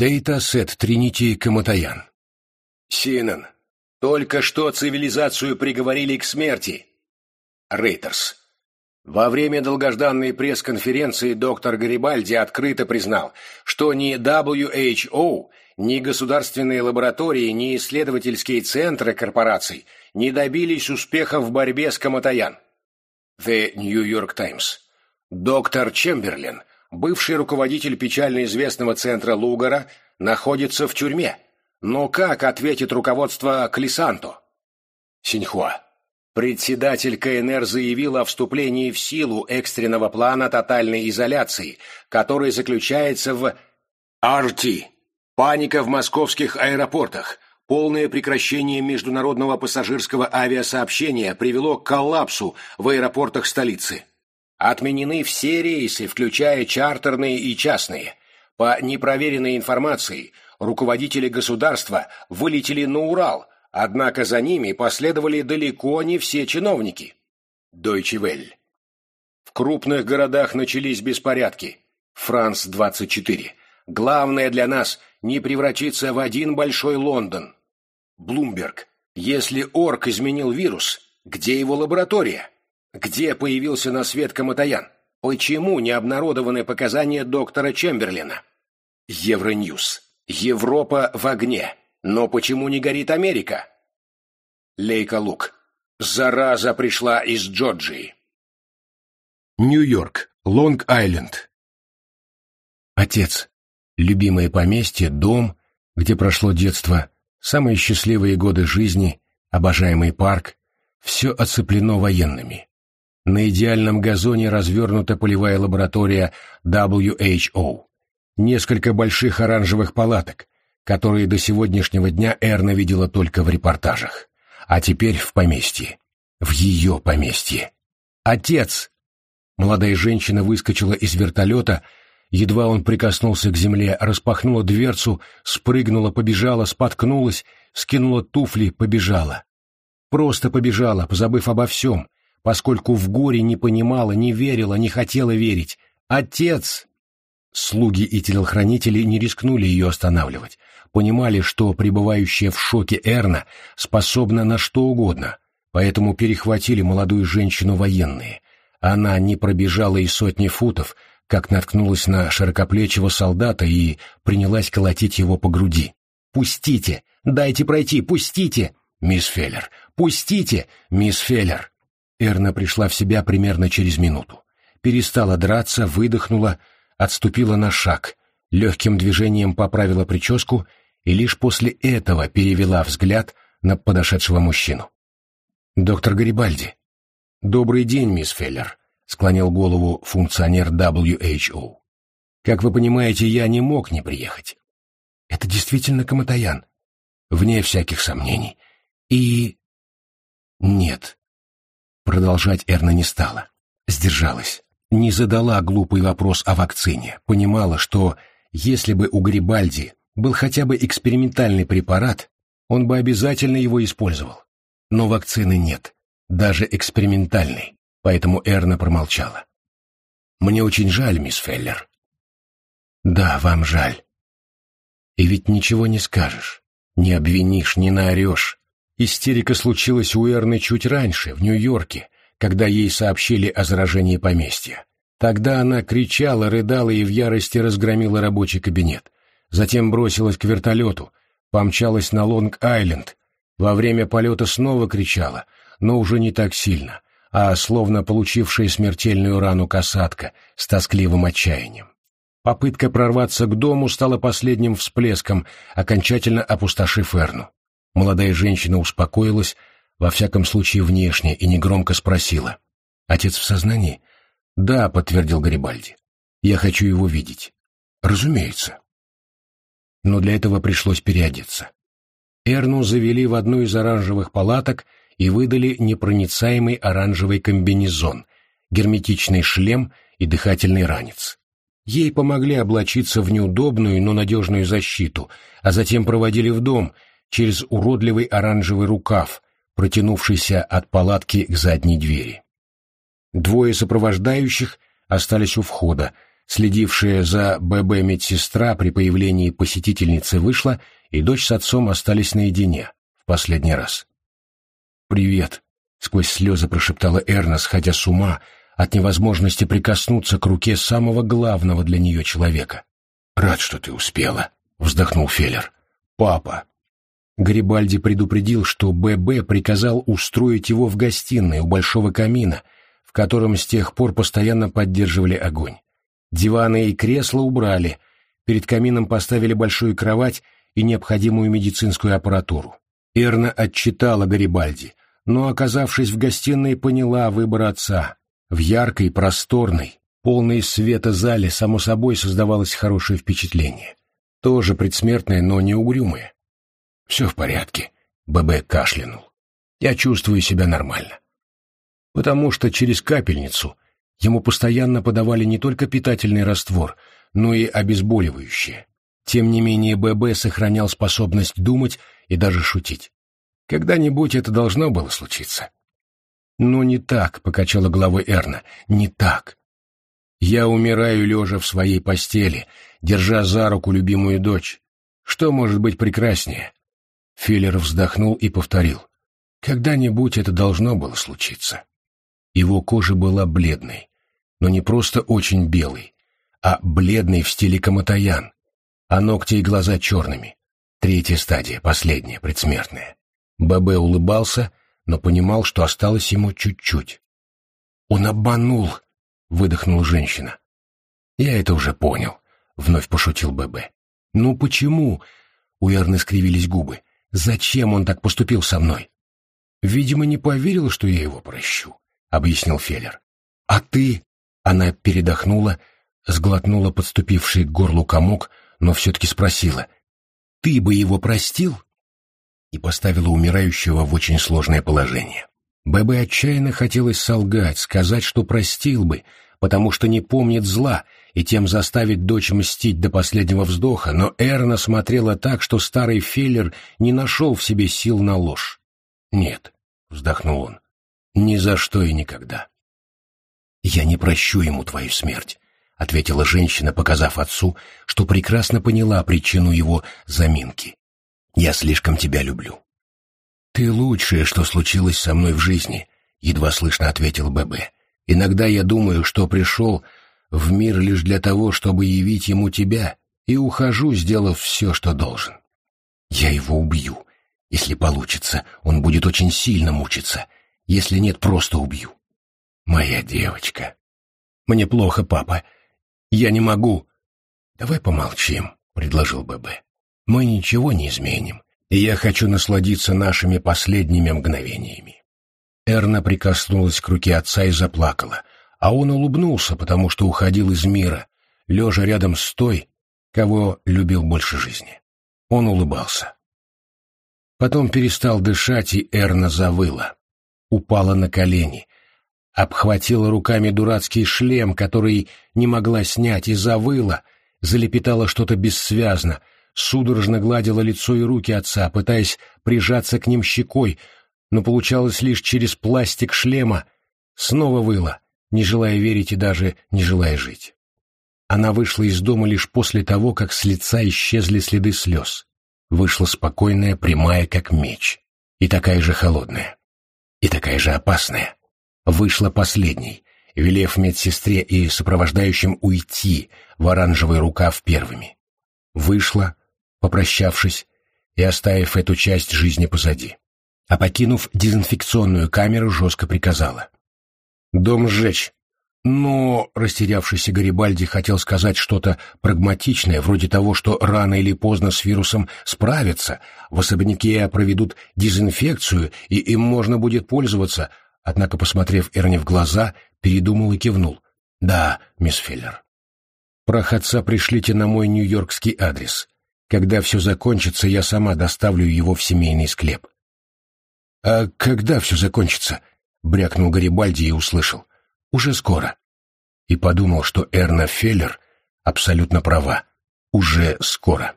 Дейта-сет Тринити Каматаян. Синан. Только что цивилизацию приговорили к смерти. Рейтерс. Во время долгожданной пресс-конференции доктор Гарибальди открыто признал, что ни WHO, ни государственные лаборатории, ни исследовательские центры корпораций не добились успеха в борьбе с Каматаян. The New York Times. Доктор Чемберлин, бывший руководитель печально известного центра Лугара, находится в тюрьме. Но как ответит руководство Клисанто? Синьхуа. Председатель КНР заявил о вступлении в силу экстренного плана тотальной изоляции, который заключается в RT. Паника в московских аэропортах. Полное прекращение международного пассажирского авиасообщения привело к коллапсу в аэропортах столицы. Отменены все рейсы, включая чартерные и частные. По непроверенной информации, руководители государства вылетели на Урал, однако за ними последовали далеко не все чиновники. Deutsche Welle. В крупных городах начались беспорядки. Франс-24. Главное для нас – не превратиться в один большой Лондон. Блумберг. Если Орк изменил вирус, где его лаборатория? Где появился на свет Каматаян? Почему не обнародованы показания доктора Чемберлина? Евроньюз. Европа в огне. Но почему не горит Америка? Лейка Лук. Зараза пришла из Джорджии. Нью-Йорк. Лонг-Айленд. Отец. Любимое поместье, дом, где прошло детство, самые счастливые годы жизни, обожаемый парк, все оцеплено военными. На идеальном газоне развернута полевая лаборатория WHO. Несколько больших оранжевых палаток, которые до сегодняшнего дня Эрна видела только в репортажах. А теперь в поместье. В ее поместье. «Отец!» Молодая женщина выскочила из вертолета, едва он прикоснулся к земле, распахнула дверцу, спрыгнула, побежала, споткнулась, скинула туфли, побежала. Просто побежала, позабыв обо всем, поскольку в горе не понимала, не верила, не хотела верить. «Отец!» Слуги и телохранители не рискнули ее останавливать. Понимали, что пребывающая в шоке Эрна способна на что угодно, поэтому перехватили молодую женщину военные. Она не пробежала и сотни футов, как наткнулась на широкоплечего солдата и принялась колотить его по груди. «Пустите! Дайте пройти! Пустите!» «Мисс Феллер! Пустите! Мисс Феллер!» Эрна пришла в себя примерно через минуту. Перестала драться, выдохнула, отступила на шаг, легким движением поправила прическу и лишь после этого перевела взгляд на подошедшего мужчину. «Доктор Гарибальди». «Добрый день, мисс Феллер», — склонил голову функционер WHO. «Как вы понимаете, я не мог не приехать». «Это действительно Каматаян?» «Вне всяких сомнений». «И...» «Нет, Продолжать Эрна не стала. Сдержалась. Не задала глупый вопрос о вакцине. Понимала, что если бы у Грибальди был хотя бы экспериментальный препарат, он бы обязательно его использовал. Но вакцины нет, даже экспериментальной, поэтому Эрна промолчала. «Мне очень жаль, мисс Феллер». «Да, вам жаль. И ведь ничего не скажешь, не обвинишь, не наорешь. Истерика случилась у Эрны чуть раньше, в Нью-Йорке, когда ей сообщили о заражении поместья. Тогда она кричала, рыдала и в ярости разгромила рабочий кабинет. Затем бросилась к вертолету, помчалась на Лонг-Айленд. Во время полета снова кричала, но уже не так сильно, а словно получившая смертельную рану касатка с тоскливым отчаянием. Попытка прорваться к дому стала последним всплеском, окончательно опустошив Эрну. Молодая женщина успокоилась, во всяком случае внешне, и негромко спросила. «Отец в сознании?» «Да», — подтвердил Гарибальди. «Я хочу его видеть». «Разумеется». Но для этого пришлось переодеться. Эрну завели в одну из оранжевых палаток и выдали непроницаемый оранжевый комбинезон, герметичный шлем и дыхательный ранец. Ей помогли облачиться в неудобную, но надежную защиту, а затем проводили в дом — через уродливый оранжевый рукав, протянувшийся от палатки к задней двери. Двое сопровождающих остались у входа, Следившая за ББ медсестра при появлении посетительницы вышла, и дочь с отцом остались наедине, в последний раз. «Привет», — сквозь слезы прошептала Эрна, сходя с ума от невозможности прикоснуться к руке самого главного для нее человека. «Рад, что ты успела», — вздохнул Феллер. «Папа». Гарибальди предупредил, что ББ приказал устроить его в гостиной у большого камина, в котором с тех пор постоянно поддерживали огонь. Диваны и кресла убрали, перед камином поставили большую кровать и необходимую медицинскую аппаратуру. Эрна отчитала Гарибальди, но, оказавшись в гостиной, поняла выбор отца. В яркой, просторной, полной света зале, само собой, создавалось хорошее впечатление. Тоже предсмертное, но не угрюмое. «Все в порядке», — ББ кашлянул. «Я чувствую себя нормально». Потому что через капельницу ему постоянно подавали не только питательный раствор, но и обезболивающее. Тем не менее ББ сохранял способность думать и даже шутить. Когда-нибудь это должно было случиться. Но не так, — покачала головой Эрна, — не так. Я умираю лежа в своей постели, держа за руку любимую дочь. Что может быть прекраснее? Филлер вздохнул и повторил. Когда-нибудь это должно было случиться. Его кожа была бледной, но не просто очень белой, а бледной в стиле Каматаян, а ногти и глаза черными. Третья стадия, последняя, предсмертная. ББ улыбался, но понимал, что осталось ему чуть-чуть. «Он обманул!» — выдохнула женщина. «Я это уже понял», — вновь пошутил ББ. «Ну почему?» — у Эрны скривились губы. «Зачем он так поступил со мной?» «Видимо, не поверил, что я его прощу», — объяснил Феллер. «А ты?» — она передохнула, сглотнула подступивший к горлу комок, но все-таки спросила. «Ты бы его простил?» И поставила умирающего в очень сложное положение. ББ отчаянно хотелось солгать, сказать, что простил бы, потому что не помнит зла, и тем заставить дочь мстить до последнего вздоха, но Эрна смотрела так, что старый Феллер не нашел в себе сил на ложь. «Нет», — вздохнул он, — «ни за что и никогда». «Я не прощу ему твою смерть», — ответила женщина, показав отцу, что прекрасно поняла причину его заминки. «Я слишком тебя люблю». «Ты лучшее, что случилось со мной в жизни», — едва слышно ответил ББ. «Иногда я думаю, что пришел в мир лишь для того, чтобы явить ему тебя, и ухожу, сделав все, что должен. Я его убью. Если получится, он будет очень сильно мучиться. Если нет, просто убью. Моя девочка. Мне плохо, папа. Я не могу. Давай помолчим, — предложил ББ. Мы ничего не изменим и я хочу насладиться нашими последними мгновениями. Эрна прикоснулась к руке отца и заплакала, а он улыбнулся, потому что уходил из мира, лежа рядом с той, кого любил больше жизни. Он улыбался. Потом перестал дышать, и Эрна завыла. Упала на колени, обхватила руками дурацкий шлем, который не могла снять, и завыла, залепетала что-то бессвязно — судорожно гладила лицо и руки отца, пытаясь прижаться к ним щекой, но получалось лишь через пластик шлема, снова выла, не желая верить и даже не желая жить. Она вышла из дома лишь после того, как с лица исчезли следы слез. Вышла спокойная, прямая, как меч, и такая же холодная, и такая же опасная. Вышла последней, велев медсестре и сопровождающим уйти в оранжевый рукав первыми. Вышла, попрощавшись и оставив эту часть жизни позади. А покинув дезинфекционную камеру, жестко приказала. «Дом сжечь!» Но, растерявшийся Гарибальди хотел сказать что-то прагматичное, вроде того, что рано или поздно с вирусом справятся, в особняке проведут дезинфекцию, и им можно будет пользоваться, однако, посмотрев Эрни в глаза, передумал и кивнул. «Да, мисс Феллер». «Прах отца пришлите на мой нью-йоркский адрес. Когда все закончится, я сама доставлю его в семейный склеп. «А когда все закончится?» — брякнул Гарибальди и услышал. «Уже скоро». И подумал, что Эрна Феллер абсолютно права. Уже скоро.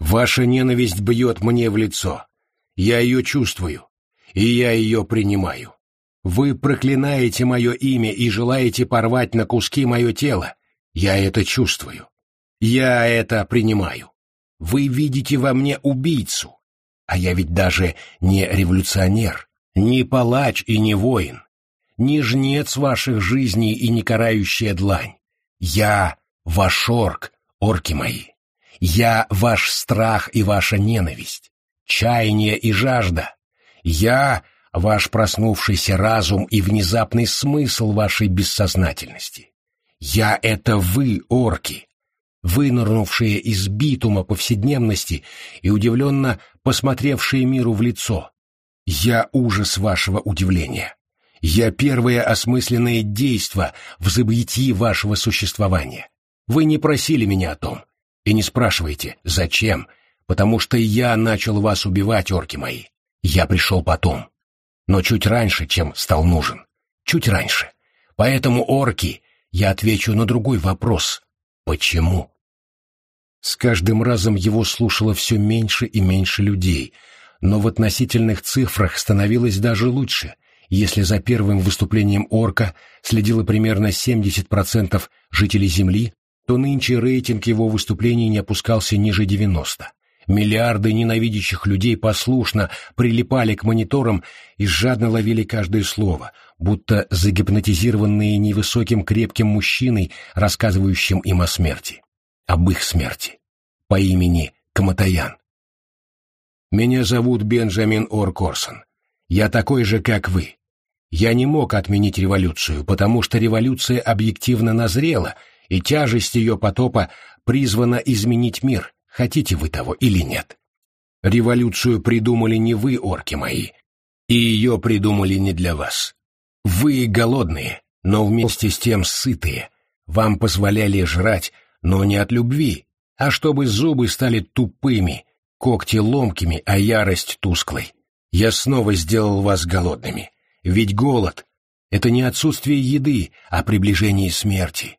«Ваша ненависть бьет мне в лицо. Я ее чувствую, и я ее принимаю. Вы проклинаете мое имя и желаете порвать на куски мое тело. Я это чувствую. Я это принимаю. Вы видите во мне убийцу. А я ведь даже не революционер, не палач и не воин, не жнец ваших жизней и не карающая длань. Я ваш орк, орки мои. Я ваш страх и ваша ненависть, чаяние и жажда. Я ваш проснувшийся разум и внезапный смысл вашей бессознательности. Я — это вы, орки, вынырнувшие из битума повседневности и удивленно посмотревшие миру в лицо. Я ужас вашего удивления. Я первое осмысленное действо в забытии вашего существования. Вы не просили меня о том. И не спрашивайте, зачем, потому что я начал вас убивать, орки мои. Я пришел потом но чуть раньше, чем стал нужен. Чуть раньше. Поэтому, орки, я отвечу на другой вопрос. Почему? С каждым разом его слушало все меньше и меньше людей, но в относительных цифрах становилось даже лучше, если за первым выступлением орка следило примерно 70% жителей Земли, то нынче рейтинг его выступлений не опускался ниже 90%. Миллиарды ненавидящих людей послушно прилипали к мониторам и жадно ловили каждое слово, будто загипнотизированные невысоким крепким мужчиной, рассказывающим им о смерти. Об их смерти. По имени Каматаян. «Меня зовут Бенджамин Оркорсон. Я такой же, как вы. Я не мог отменить революцию, потому что революция объективно назрела, и тяжесть ее потопа призвана изменить мир» хотите вы того или нет. Революцию придумали не вы, орки мои, и ее придумали не для вас. Вы голодные, но вместе с тем сытые. Вам позволяли жрать, но не от любви, а чтобы зубы стали тупыми, когти ломкими, а ярость тусклой. Я снова сделал вас голодными. Ведь голод — это не отсутствие еды, а приближение смерти.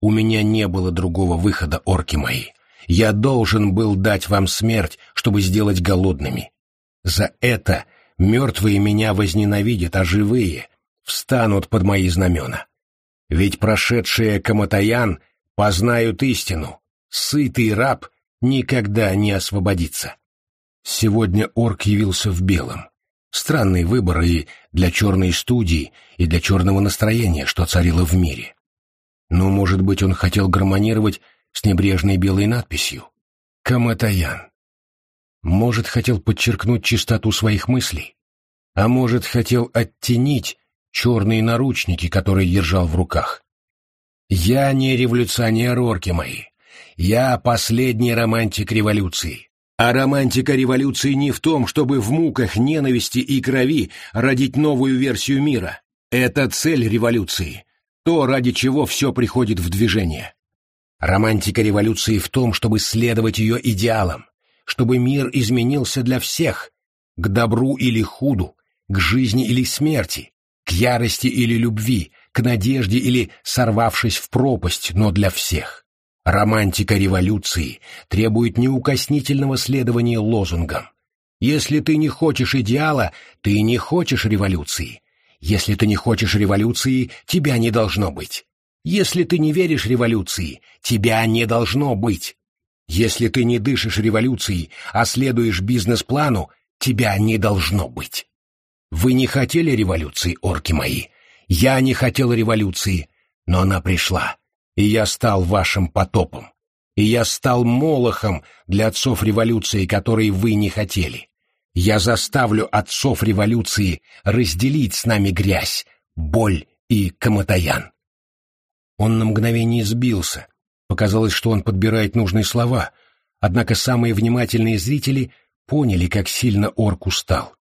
У меня не было другого выхода, орки мои. Я должен был дать вам смерть, чтобы сделать голодными. За это мертвые меня возненавидят, а живые встанут под мои знамена. Ведь прошедшие Каматаян познают истину. Сытый раб никогда не освободится. Сегодня орк явился в белом. Странный выбор и для черной студии, и для черного настроения, что царило в мире. Но, может быть, он хотел гармонировать с небрежной белой надписью «Каматаян». Может, хотел подчеркнуть чистоту своих мыслей, а может, хотел оттенить черные наручники, которые держал в руках. «Я не революционер, орки мои. Я последний романтик революции. А романтика революции не в том, чтобы в муках ненависти и крови родить новую версию мира. Это цель революции, то, ради чего все приходит в движение. Романтика революции в том, чтобы следовать ее идеалам, чтобы мир изменился для всех, к добру или худу, к жизни или смерти, к ярости или любви, к надежде или сорвавшись в пропасть, но для всех. Романтика революции требует неукоснительного следования лозунгам. Если ты не хочешь идеала, ты не хочешь революции. Если ты не хочешь революции, тебя не должно быть. Если ты не веришь революции, тебя не должно быть. Если ты не дышишь революцией, а следуешь бизнес-плану, тебя не должно быть. Вы не хотели революции, орки мои. Я не хотел революции, но она пришла, и я стал вашим потопом. И я стал молохом для отцов революции, которые вы не хотели. Я заставлю отцов революции разделить с нами грязь, боль и каматаян. Он на мгновение сбился. Показалось, что он подбирает нужные слова, однако самые внимательные зрители поняли, как сильно орк устал.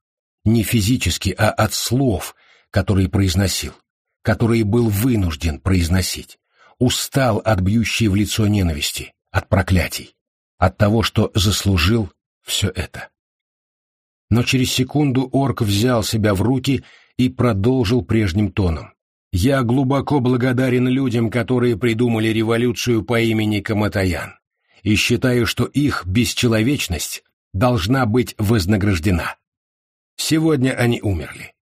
Не физически, а от слов, которые произносил, которые был вынужден произносить. Устал от бьющей в лицо ненависти, от проклятий, от того, что заслужил все это. Но через секунду орк взял себя в руки и продолжил прежним тоном. Я глубоко благодарен людям, которые придумали революцию по имени Каматаян, и считаю, что их бесчеловечность должна быть вознаграждена. Сегодня они умерли.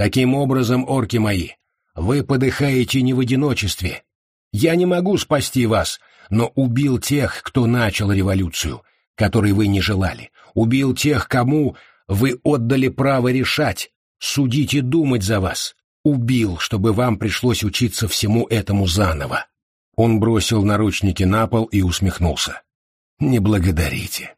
Таким образом, орки мои, вы подыхаете не в одиночестве. Я не могу спасти вас, но убил тех, кто начал революцию, которой вы не желали. Убил тех, кому вы отдали право решать, судить и думать за вас. Убил, чтобы вам пришлось учиться всему этому заново. Он бросил наручники на пол и усмехнулся. «Не благодарите.